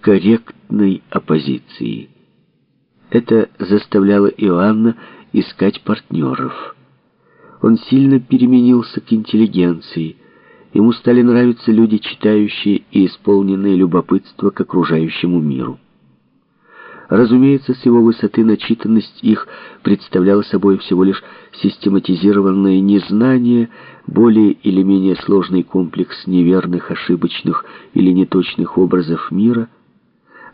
корректной оппозиции. Это заставляло Иоанна искать партнеров. Он сильно переменился к интеллигенции. Ему стали нравиться люди, читающие и исполненные любопытства к окружающему миру. Разумеется, с его высоты начитанность их представляла собой всего лишь систематизированное незнание, более или менее сложный комплекс неверных, ошибочных или неточных образов мира,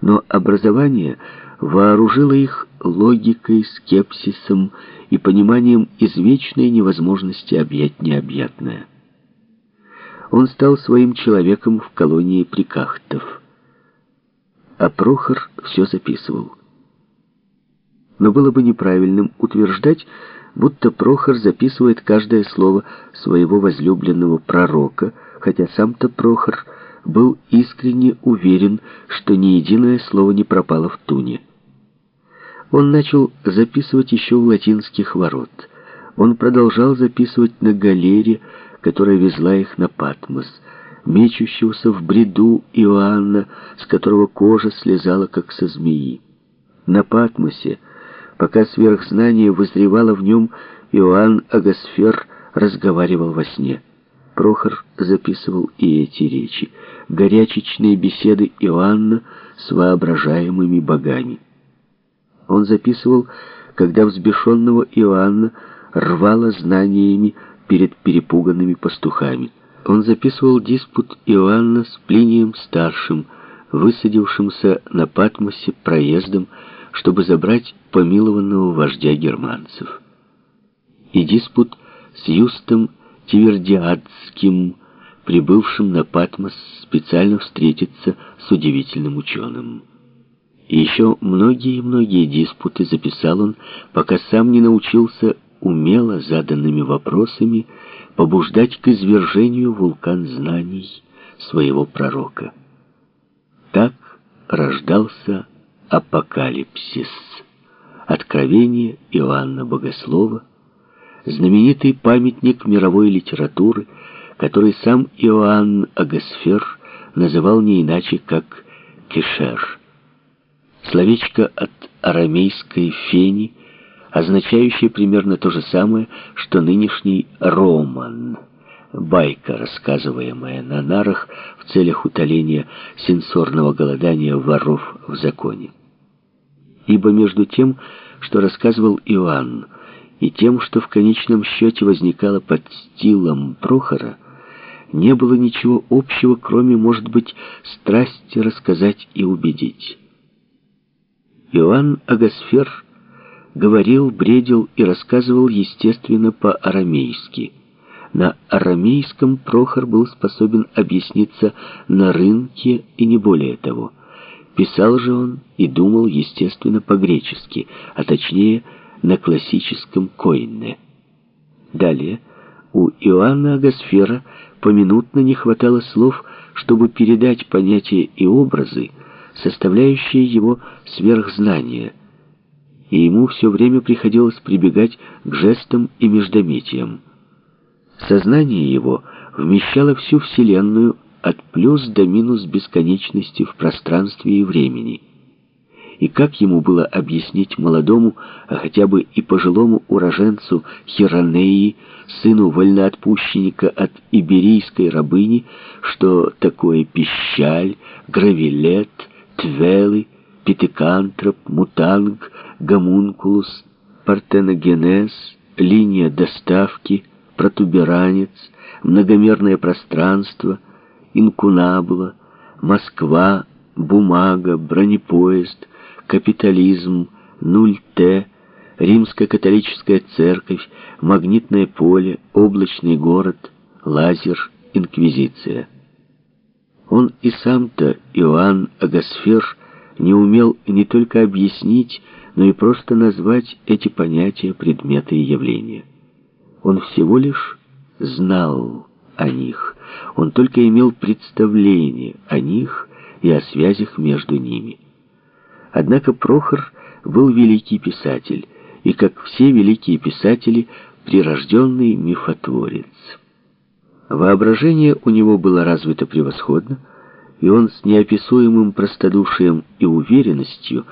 но образование вооружило их логикой, скепсисом и пониманием извечной невозможности объять необъятное. Он стал своим человеком в колонии прикахтов а Прохор все записывал. Но было бы неправильным утверждать, будто Прохор записывает каждое слово своего возлюбленного пророка, хотя сам-то Прохор был искренне уверен, что ни единое слово не пропало в туне. Он начал записывать еще в латинских ворот. Он продолжал записывать на галере, которая везла их на Патмос – мечущегося в бреду Иоанна, с которого кожа слезала, как со змеи. На Патмосе, пока сверхзнание вызревало в нем, Иоанн Агасфер разговаривал во сне. Прохор записывал и эти речи, горячечные беседы Иоанна с воображаемыми богами. Он записывал, когда взбешенного Иоанна рвало знаниями перед перепуганными пастухами. Он записывал диспут Иоанна с Плинием-старшим, высадившимся на Патмосе проездом, чтобы забрать помилованного вождя германцев. И диспут с Юстом Тивердиадским, прибывшим на Патмос специально встретиться с удивительным ученым. Еще многие-многие диспуты записал он, пока сам не научился умело заданными вопросами побуждать к извержению вулкан знаний своего пророка. Так рождался апокалипсис, откровение Иоанна Богослова, знаменитый памятник мировой литературы, который сам Иоанн Агасфер называл не иначе, как «кешер». Словечко от арамейской «фени» означающее примерно то же самое, что нынешний «роман». Байка, рассказываемая на нарах в целях утоления сенсорного голодания воров в законе. Ибо между тем, что рассказывал Иоанн, и тем, что в конечном счете возникало под стилом Прохора, не было ничего общего, кроме, может быть, страсти рассказать и убедить. Иоанн Агасфер говорил, бредил и рассказывал, естественно, по-арамейски. На арамейском Прохор был способен объясниться на рынке и не более того. Писал же он и думал, естественно, по-гречески, а точнее на классическом коинне. Далее, у Иоанна Агасфера поминутно не хватало слов, чтобы передать понятия и образы, составляющие его сверхзнания – и ему все время приходилось прибегать к жестам и междометиям. Сознание его вмещало всю Вселенную от плюс до минус бесконечности в пространстве и времени. И как ему было объяснить молодому, а хотя бы и пожилому уроженцу Хиронеи, сыну вольноотпущенника от иберийской рабыни, что такое пищаль, гравилет, твелы, питекантроп, мутанг, гомункулус, партеногенез, линия доставки, протуберанец, многомерное пространство, инкунабула, Москва, бумага, бронепоезд, капитализм, 0Т, Римская католическая церковь, магнитное поле, облачный город, лазер, инквизиция. Он и сам-то, Иоанн Агасфер, не умел не только объяснить, но и просто назвать эти понятия, предметы и явления. Он всего лишь знал о них, он только имел представление о них и о связях между ними. Однако Прохор был великий писатель, и, как все великие писатели, прирожденный мифотворец. Воображение у него было развито превосходно, и он с неописуемым простодушием и уверенностью